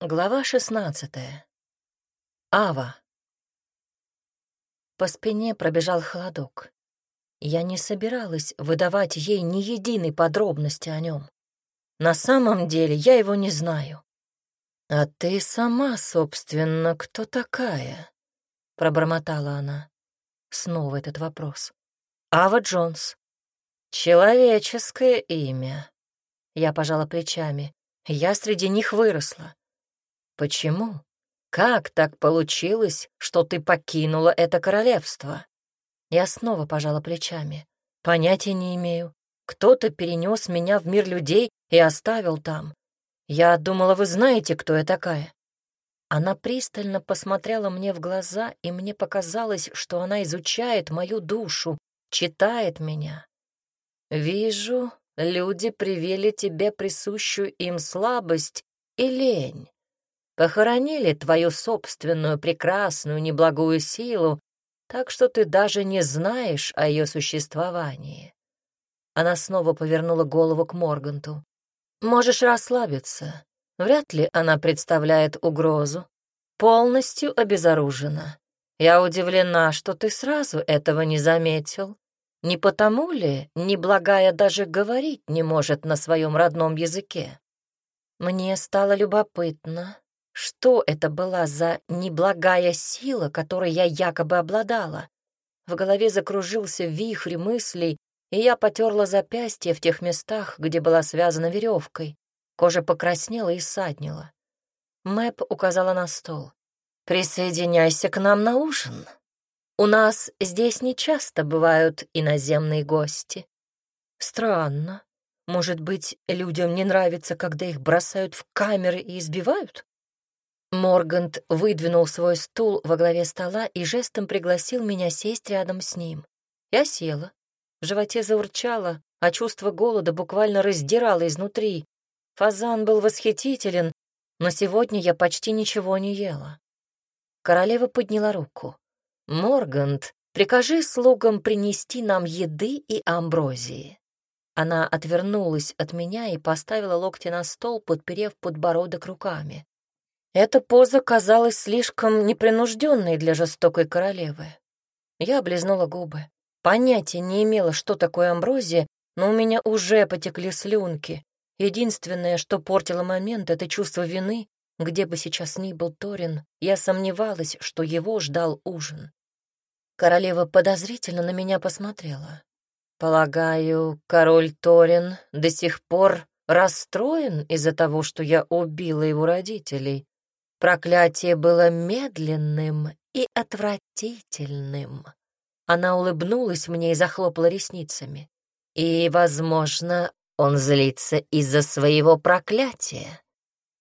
Глава шестнадцатая. Ава. По спине пробежал холодок. Я не собиралась выдавать ей ни единой подробности о нем. На самом деле я его не знаю. «А ты сама, собственно, кто такая?» — пробормотала она. Снова этот вопрос. «Ава Джонс». «Человеческое имя». Я пожала плечами. Я среди них выросла. Почему? Как так получилось, что ты покинула это королевство? Я снова пожала плечами. Понятия не имею. Кто-то перенес меня в мир людей и оставил там. Я думала, вы знаете, кто я такая. Она пристально посмотрела мне в глаза, и мне показалось, что она изучает мою душу, читает меня. «Вижу, люди привели тебе присущую им слабость и лень похоронили твою собственную прекрасную неблагую силу, так что ты даже не знаешь о ее существовании. Она снова повернула голову к Морганту. Можешь расслабиться. Вряд ли она представляет угрозу. Полностью обезоружена. Я удивлена, что ты сразу этого не заметил. Не потому ли неблагая даже говорить не может на своем родном языке? Мне стало любопытно, что это была за неблагая сила, которой я якобы обладала? В голове закружился вихрь мыслей, и я потерла запястье в тех местах, где была связана веревкой. Кожа покраснела и саднила. Мэп указала на стол. «Присоединяйся к нам на ужин. У нас здесь нечасто бывают иноземные гости». «Странно. Может быть, людям не нравится, когда их бросают в камеры и избивают?» Моргант выдвинул свой стул во главе стола и жестом пригласил меня сесть рядом с ним. Я села. В животе заурчало, а чувство голода буквально раздирало изнутри. Фазан был восхитителен, но сегодня я почти ничего не ела. Королева подняла руку. «Моргант, прикажи слугам принести нам еды и амброзии». Она отвернулась от меня и поставила локти на стол, подперев подбородок руками. Эта поза казалась слишком непринужденной для жестокой королевы. Я облизнула губы. Понятия не имела, что такое амброзия, но у меня уже потекли слюнки. Единственное, что портило момент, — это чувство вины. Где бы сейчас ни был Торин, я сомневалась, что его ждал ужин. Королева подозрительно на меня посмотрела. «Полагаю, король Торин до сих пор расстроен из-за того, что я убила его родителей?» Проклятие было медленным и отвратительным. Она улыбнулась мне и захлопала ресницами. И, возможно, он злится из-за своего проклятия.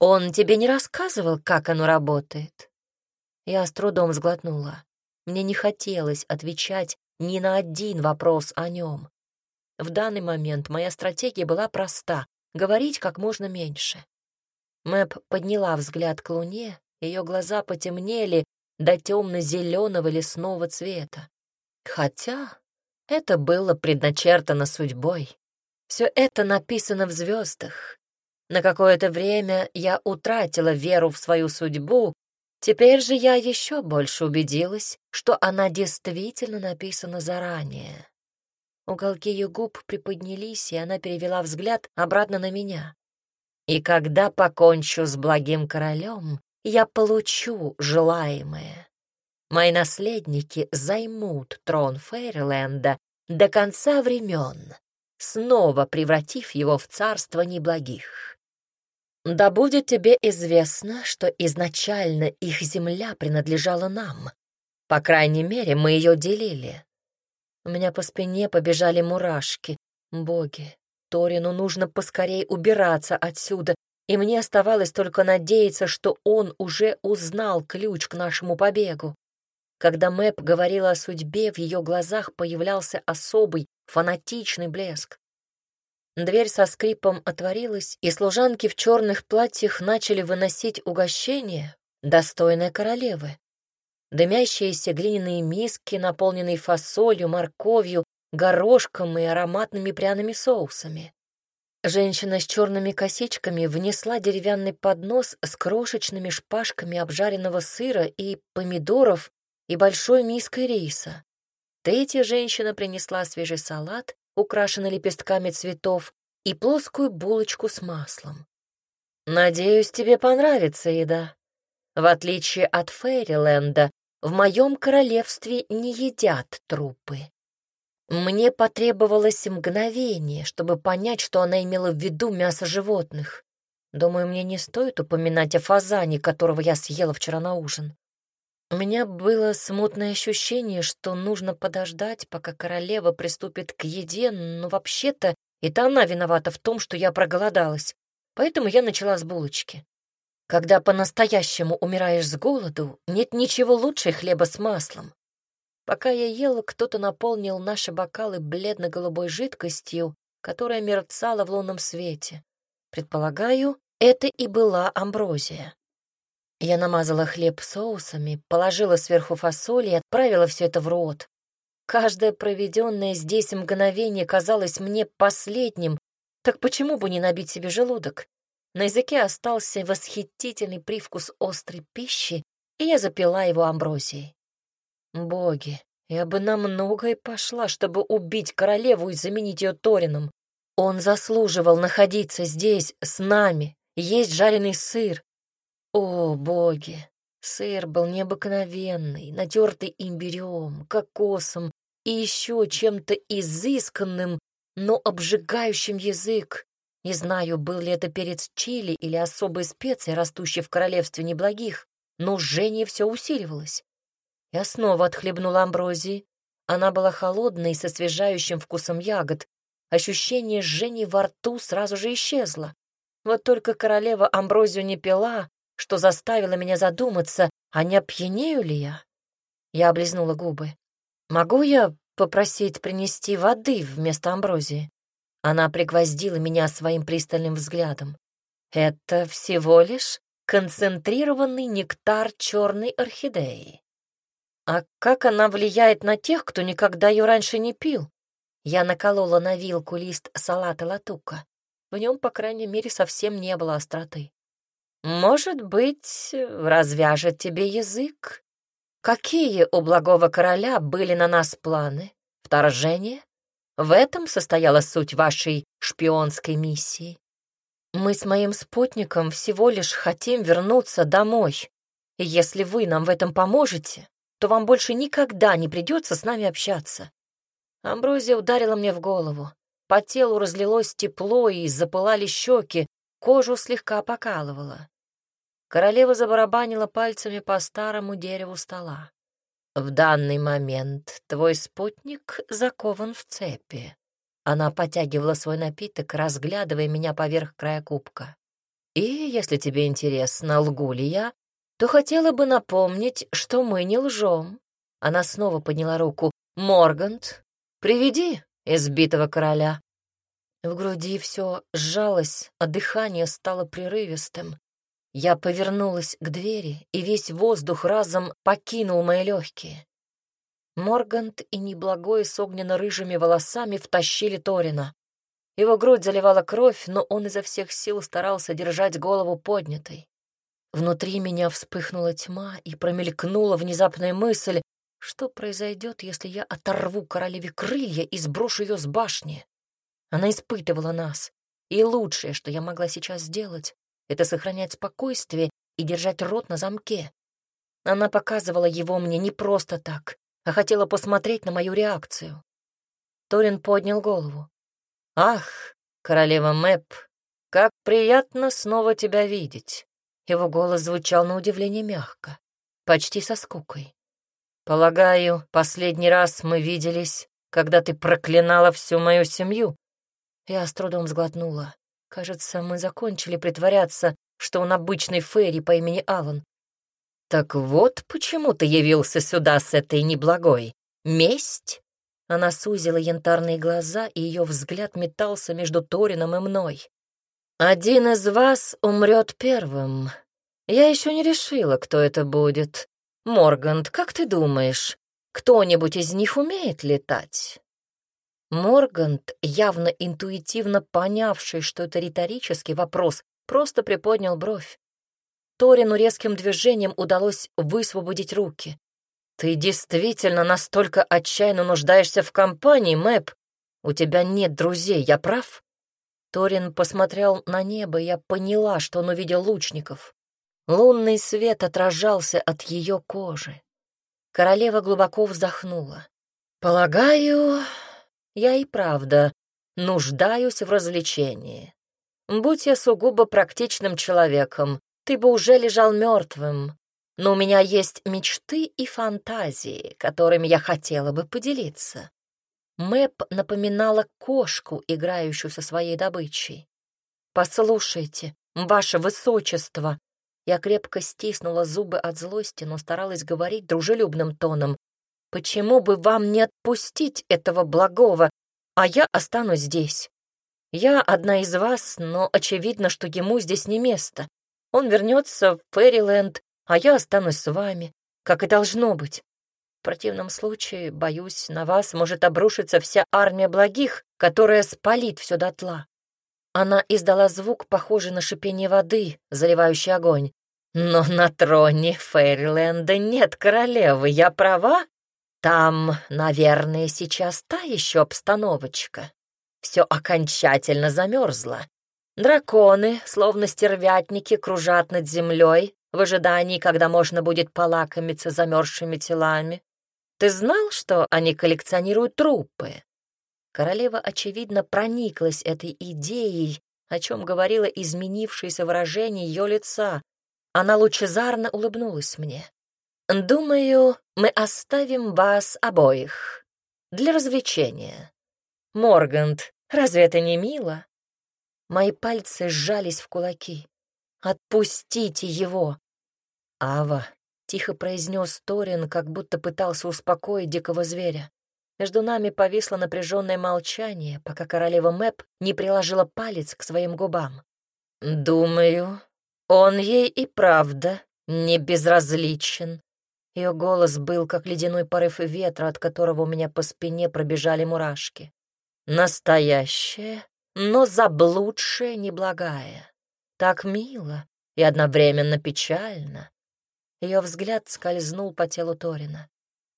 Он тебе не рассказывал, как оно работает? Я с трудом сглотнула. Мне не хотелось отвечать ни на один вопрос о нем. В данный момент моя стратегия была проста — говорить как можно меньше. Мэп подняла взгляд к луне, ее глаза потемнели до темно-зеленого лесного цвета. Хотя это было предначертано судьбой. Все это написано в звездах. На какое-то время я утратила веру в свою судьбу, теперь же я еще больше убедилась, что она действительно написана заранее. Уголки ее губ приподнялись, и она перевела взгляд обратно на меня. И когда покончу с благим королем, я получу желаемое. Мои наследники займут трон Фейрленда до конца времен, снова превратив его в царство неблагих. Да будет тебе известно, что изначально их земля принадлежала нам. По крайней мере, мы ее делили. У меня по спине побежали мурашки. Боги, Торину нужно поскорей убираться отсюда, и мне оставалось только надеяться, что он уже узнал ключ к нашему побегу. Когда Мэп говорила о судьбе, в ее глазах появлялся особый, фанатичный блеск. Дверь со скрипом отворилась, и служанки в черных платьях начали выносить угощение, достойное королевы. Дымящиеся глиняные миски, наполненные фасолью, морковью, горошком и ароматными пряными соусами. Женщина с черными косичками внесла деревянный поднос с крошечными шпажками обжаренного сыра и помидоров и большой миской риса. Третья женщина принесла свежий салат, украшенный лепестками цветов, и плоскую булочку с маслом. «Надеюсь, тебе понравится еда. В отличие от Фейриленда, в моем королевстве не едят трупы». Мне потребовалось мгновение, чтобы понять, что она имела в виду мясо животных. Думаю, мне не стоит упоминать о фазане, которого я съела вчера на ужин. У меня было смутное ощущение, что нужно подождать, пока королева приступит к еде, но вообще-то это она виновата в том, что я проголодалась. Поэтому я начала с булочки. Когда по-настоящему умираешь с голоду, нет ничего лучше хлеба с маслом. Пока я ела, кто-то наполнил наши бокалы бледно-голубой жидкостью, которая мерцала в лунном свете. Предполагаю, это и была амброзия. Я намазала хлеб соусами, положила сверху фасоль и отправила все это в рот. Каждое проведенное здесь мгновение казалось мне последним, так почему бы не набить себе желудок? На языке остался восхитительный привкус острой пищи, и я запила его амброзией. Боги, я бы на многое пошла, чтобы убить королеву и заменить ее Торином. Он заслуживал находиться здесь с нами, есть жареный сыр. О, боги! Сыр был необыкновенный, натертый имбирем, кокосом и еще чем-то изысканным, но обжигающим язык. Не знаю, был ли это перец чили или особые специи, растущие в королевстве неблагих, но жжение все усиливалось. Я снова отхлебнула амброзии. Она была холодной со освежающим вкусом ягод. Ощущение жжения во рту сразу же исчезло. Вот только королева амброзию не пила, что заставило меня задуматься, а не опьянею ли я? Я облизнула губы. «Могу я попросить принести воды вместо амброзии?» Она пригвоздила меня своим пристальным взглядом. «Это всего лишь концентрированный нектар черной орхидеи. А как она влияет на тех, кто никогда ее раньше не пил? Я наколола на вилку лист салата латука. В нем, по крайней мере, совсем не было остроты. Может быть, развяжет тебе язык? Какие у благого короля были на нас планы? Вторжение? В этом состояла суть вашей шпионской миссии. Мы с моим спутником всего лишь хотим вернуться домой. И если вы нам в этом поможете, то вам больше никогда не придется с нами общаться. Амброзия ударила мне в голову. По телу разлилось тепло и запылали щеки, кожу слегка покалывала. Королева забарабанила пальцами по старому дереву стола. «В данный момент твой спутник закован в цепи». Она потягивала свой напиток, разглядывая меня поверх края кубка. «И, если тебе интересно, лгу ли я, то хотела бы напомнить, что мы не лжем. Она снова подняла руку. «Моргант, приведи избитого короля». В груди все сжалось, а дыхание стало прерывистым. Я повернулась к двери, и весь воздух разом покинул мои легкие. Моргант и неблагой с огненно-рыжими волосами втащили Торина. Его грудь заливала кровь, но он изо всех сил старался держать голову поднятой. Внутри меня вспыхнула тьма и промелькнула внезапная мысль, что произойдет, если я оторву королеве крылья и сброшу ее с башни. Она испытывала нас, и лучшее, что я могла сейчас сделать, это сохранять спокойствие и держать рот на замке. Она показывала его мне не просто так, а хотела посмотреть на мою реакцию. Торин поднял голову. «Ах, королева Мэп, как приятно снова тебя видеть!» Его голос звучал на удивление мягко, почти со скукой. «Полагаю, последний раз мы виделись, когда ты проклинала всю мою семью». Я с трудом сглотнула. Кажется, мы закончили притворяться, что он обычный Ферри по имени Алан. «Так вот почему ты явился сюда с этой неблагой. Месть?» Она сузила янтарные глаза, и ее взгляд метался между Торином и мной. «Один из вас умрет первым. Я еще не решила, кто это будет. Моргант, как ты думаешь, кто-нибудь из них умеет летать?» Моргант, явно интуитивно понявший, что это риторический вопрос, просто приподнял бровь. Торину резким движением удалось высвободить руки. «Ты действительно настолько отчаянно нуждаешься в компании, Мэп? У тебя нет друзей, я прав?» Торин посмотрел на небо, и я поняла, что он увидел лучников. Лунный свет отражался от ее кожи. Королева глубоко вздохнула. «Полагаю, я и правда нуждаюсь в развлечении. Будь я сугубо практичным человеком, ты бы уже лежал мертвым. Но у меня есть мечты и фантазии, которыми я хотела бы поделиться. Мэп напоминала кошку, играющую со своей добычей. «Послушайте, ваше высочество!» Я крепко стиснула зубы от злости, но старалась говорить дружелюбным тоном. «Почему бы вам не отпустить этого благого, а я останусь здесь? Я одна из вас, но очевидно, что ему здесь не место. Он вернется в Фэриленд, а я останусь с вами, как и должно быть. В противном случае, боюсь, на вас может обрушиться вся армия благих, которая спалит все дотла. Она издала звук, похожий на шипение воды, заливающий огонь. Но на троне Фэриленда нет королевы, я права? Там, наверное, сейчас та еще обстановочка. Все окончательно замерзло. Драконы, словно стервятники, кружат над землей в ожидании, когда можно будет полакомиться замерзшими телами. Ты знал, что они коллекционируют трупы? Королева, очевидно, прониклась этой идеей, о чем говорило изменившееся выражение ее лица. Она лучезарно улыбнулась мне. «Думаю, мы оставим вас обоих для развлечения. Моргант, разве это не мило?» Мои пальцы сжались в кулаки. «Отпустите его!» «Ава!» — тихо произнес Торин, как будто пытался успокоить дикого зверя. Между нами повисло напряженное молчание, пока королева Мэп не приложила палец к своим губам. «Думаю, он ей и правда не безразличен». Ее голос был, как ледяной порыв ветра, от которого у меня по спине пробежали мурашки. «Настоящее но заблудшая неблагая. Так мило и одновременно печально. Ее взгляд скользнул по телу Торина.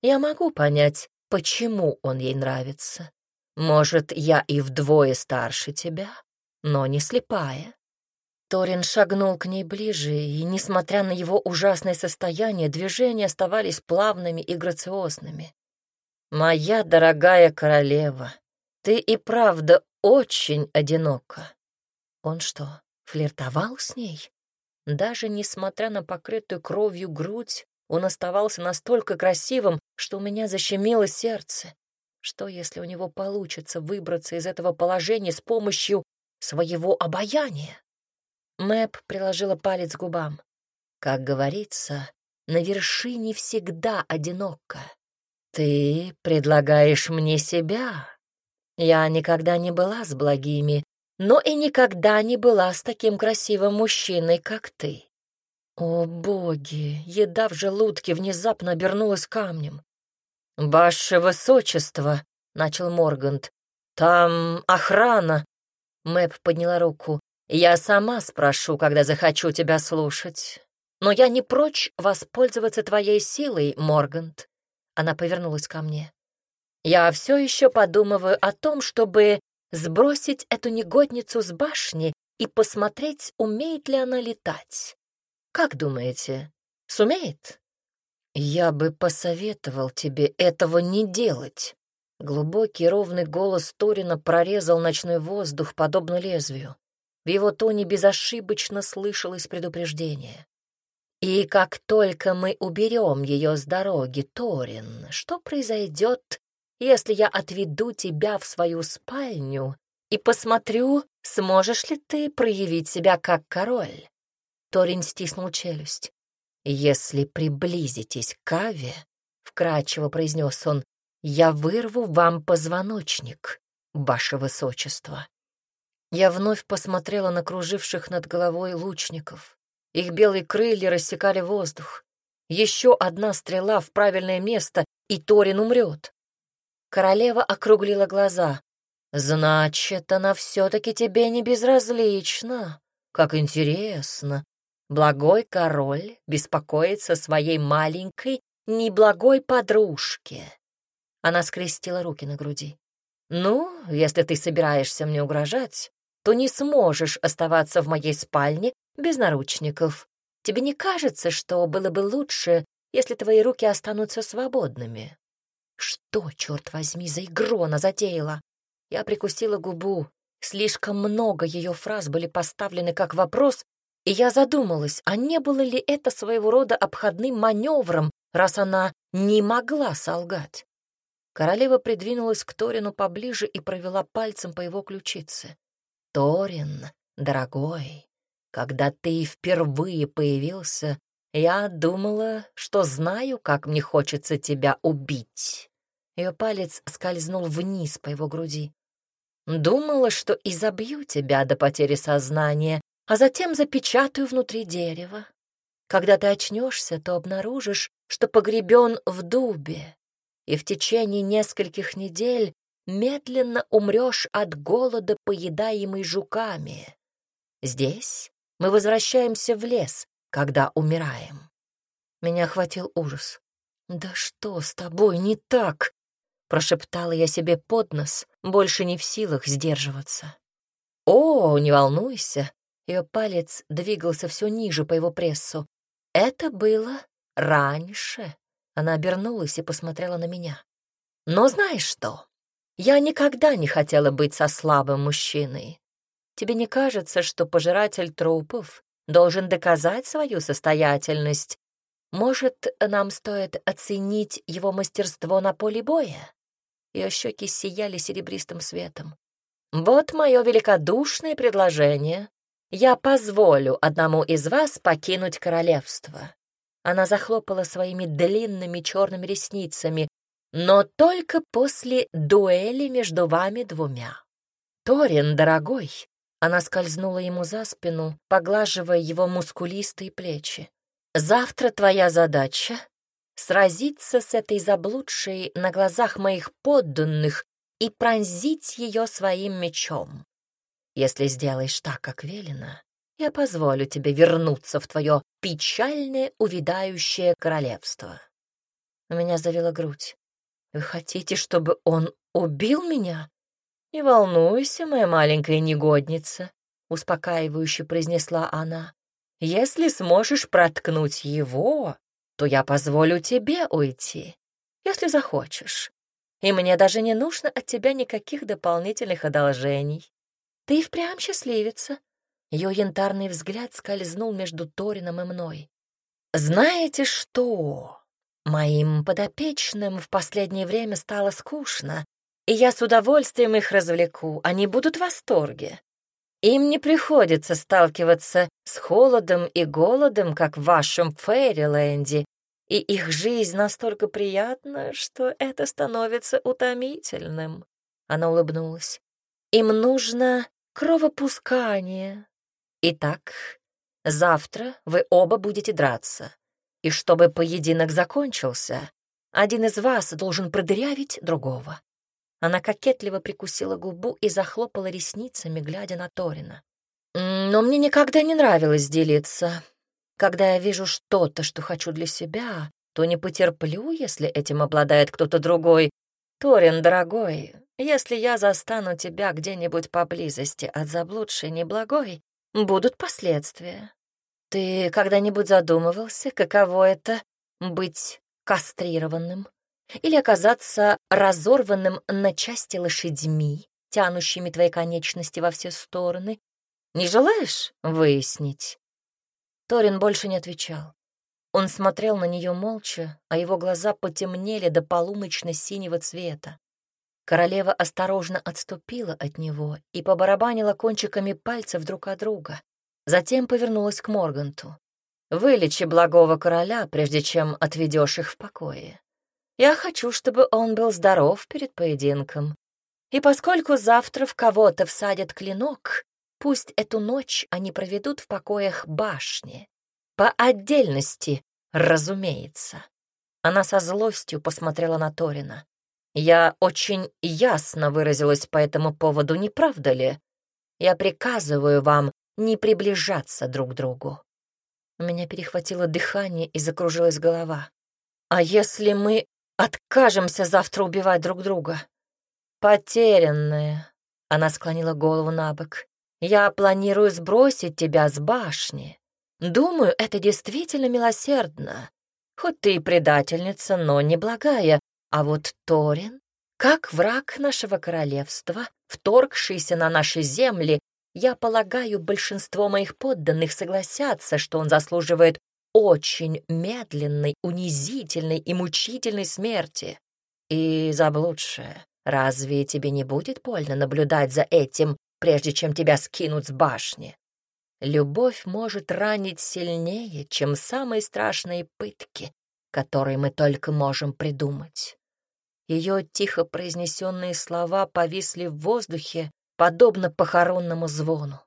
Я могу понять, почему он ей нравится. Может, я и вдвое старше тебя, но не слепая. Торин шагнул к ней ближе, и, несмотря на его ужасное состояние, движения оставались плавными и грациозными. «Моя дорогая королева, ты и правда очень одиноко. Он что, флиртовал с ней? Даже несмотря на покрытую кровью грудь, он оставался настолько красивым, что у меня защемило сердце. Что, если у него получится выбраться из этого положения с помощью своего обаяния? Мэп приложила палец к губам. Как говорится, на вершине всегда одиноко. Ты предлагаешь мне себя, я никогда не была с благими, но и никогда не была с таким красивым мужчиной, как ты. О, боги! Еда в желудке внезапно обернулась камнем. «Ваше высочество!» — начал Моргант. «Там охрана!» Мэп подняла руку. «Я сама спрошу, когда захочу тебя слушать. Но я не прочь воспользоваться твоей силой, Моргант». Она повернулась ко мне. Я все еще подумываю о том, чтобы сбросить эту негодницу с башни и посмотреть, умеет ли она летать. Как думаете, сумеет? Я бы посоветовал тебе этого не делать. Глубокий ровный голос Торина прорезал ночной воздух, подобно лезвию. В его тоне безошибочно слышалось предупреждение. И как только мы уберем ее с дороги, Торин, что произойдет, если я отведу тебя в свою спальню и посмотрю, сможешь ли ты проявить себя как король?» Торин стиснул челюсть. «Если приблизитесь к Аве, — вкрадчиво произнес он, — я вырву вам позвоночник, ваше высочество». Я вновь посмотрела на круживших над головой лучников. Их белые крылья рассекали воздух. Еще одна стрела в правильное место, и Торин умрет. Королева округлила глаза. «Значит, она все-таки тебе не безразлична. Как интересно. Благой король беспокоится своей маленькой, неблагой подружке». Она скрестила руки на груди. «Ну, если ты собираешься мне угрожать, то не сможешь оставаться в моей спальне без наручников. Тебе не кажется, что было бы лучше, если твои руки останутся свободными?» Что, черт возьми, за игру она затеяла? Я прикусила губу. Слишком много ее фраз были поставлены как вопрос, и я задумалась, а не было ли это своего рода обходным маневром, раз она не могла солгать. Королева придвинулась к Торину поближе и провела пальцем по его ключице. «Торин, дорогой, когда ты впервые появился, я думала, что знаю, как мне хочется тебя убить». Ее палец скользнул вниз по его груди. Думала, что изобью тебя до потери сознания, а затем запечатаю внутри дерева. Когда ты очнешься, то обнаружишь, что погребен в дубе, и в течение нескольких недель медленно умрешь от голода, поедаемый жуками. Здесь мы возвращаемся в лес, когда умираем. Меня охватил ужас. «Да что с тобой не так?» Прошептала я себе под нос, больше не в силах сдерживаться. «О, не волнуйся!» Ее палец двигался все ниже по его прессу. «Это было раньше». Она обернулась и посмотрела на меня. «Но знаешь что? Я никогда не хотела быть со слабым мужчиной. Тебе не кажется, что пожиратель трупов должен доказать свою состоятельность? Может, нам стоит оценить его мастерство на поле боя? Ее щеки сияли серебристым светом. «Вот мое великодушное предложение. Я позволю одному из вас покинуть королевство». Она захлопала своими длинными черными ресницами, но только после дуэли между вами двумя. Торин, дорогой, она скользнула ему за спину, поглаживая его мускулистые плечи. Завтра твоя задача сразиться с этой заблудшей на глазах моих подданных и пронзить ее своим мечом. Если сделаешь так, как велено, я позволю тебе вернуться в твое печальное увядающее королевство. У меня завела грудь. Вы хотите, чтобы он убил меня? Не волнуйся, моя маленькая негодница, успокаивающе произнесла она. Если сможешь проткнуть его, то я позволю тебе уйти, если захочешь. И мне даже не нужно от тебя никаких дополнительных одолжений. Ты и впрямь счастливица. Ее янтарный взгляд скользнул между Торином и мной. Знаете что? Моим подопечным в последнее время стало скучно, и я с удовольствием их развлеку, они будут в восторге. Им не приходится сталкиваться с холодом и голодом, как в вашем Фейриленде, и их жизнь настолько приятна, что это становится утомительным. Она улыбнулась. Им нужно кровопускание. Итак, завтра вы оба будете драться. И чтобы поединок закончился, один из вас должен продырявить другого. Она кокетливо прикусила губу и захлопала ресницами, глядя на Торина. «Но мне никогда не нравилось делиться. Когда я вижу что-то, что хочу для себя, то не потерплю, если этим обладает кто-то другой. Торин, дорогой, если я застану тебя где-нибудь поблизости от заблудшей неблагой, будут последствия. Ты когда-нибудь задумывался, каково это — быть кастрированным? или оказаться разорванным на части лошадьми, тянущими твои конечности во все стороны. Не желаешь выяснить?» Торин больше не отвечал. Он смотрел на нее молча, а его глаза потемнели до полуночно-синего цвета. Королева осторожно отступила от него и побарабанила кончиками пальцев друг от друга. Затем повернулась к Морганту. «Вылечи благого короля, прежде чем отведешь их в покое. Я хочу, чтобы он был здоров перед поединком. И поскольку завтра в кого-то всадят клинок, пусть эту ночь они проведут в покоях башни. По отдельности, разумеется. Она со злостью посмотрела на Торина. Я очень ясно выразилась по этому поводу, не правда ли? Я приказываю вам не приближаться друг к другу. У меня перехватило дыхание и закружилась голова. А если мы откажемся завтра убивать друг друга? Потерянная. Она склонила голову на бок. Я планирую сбросить тебя с башни. Думаю, это действительно милосердно. Хоть ты и предательница, но не благая. А вот Торин, как враг нашего королевства, вторгшийся на наши земли, я полагаю, большинство моих подданных согласятся, что он заслуживает очень медленной, унизительной и мучительной смерти. И заблудшая, разве тебе не будет больно наблюдать за этим, прежде чем тебя скинут с башни? Любовь может ранить сильнее, чем самые страшные пытки, которые мы только можем придумать. Ее тихо произнесенные слова повисли в воздухе, подобно похоронному звону.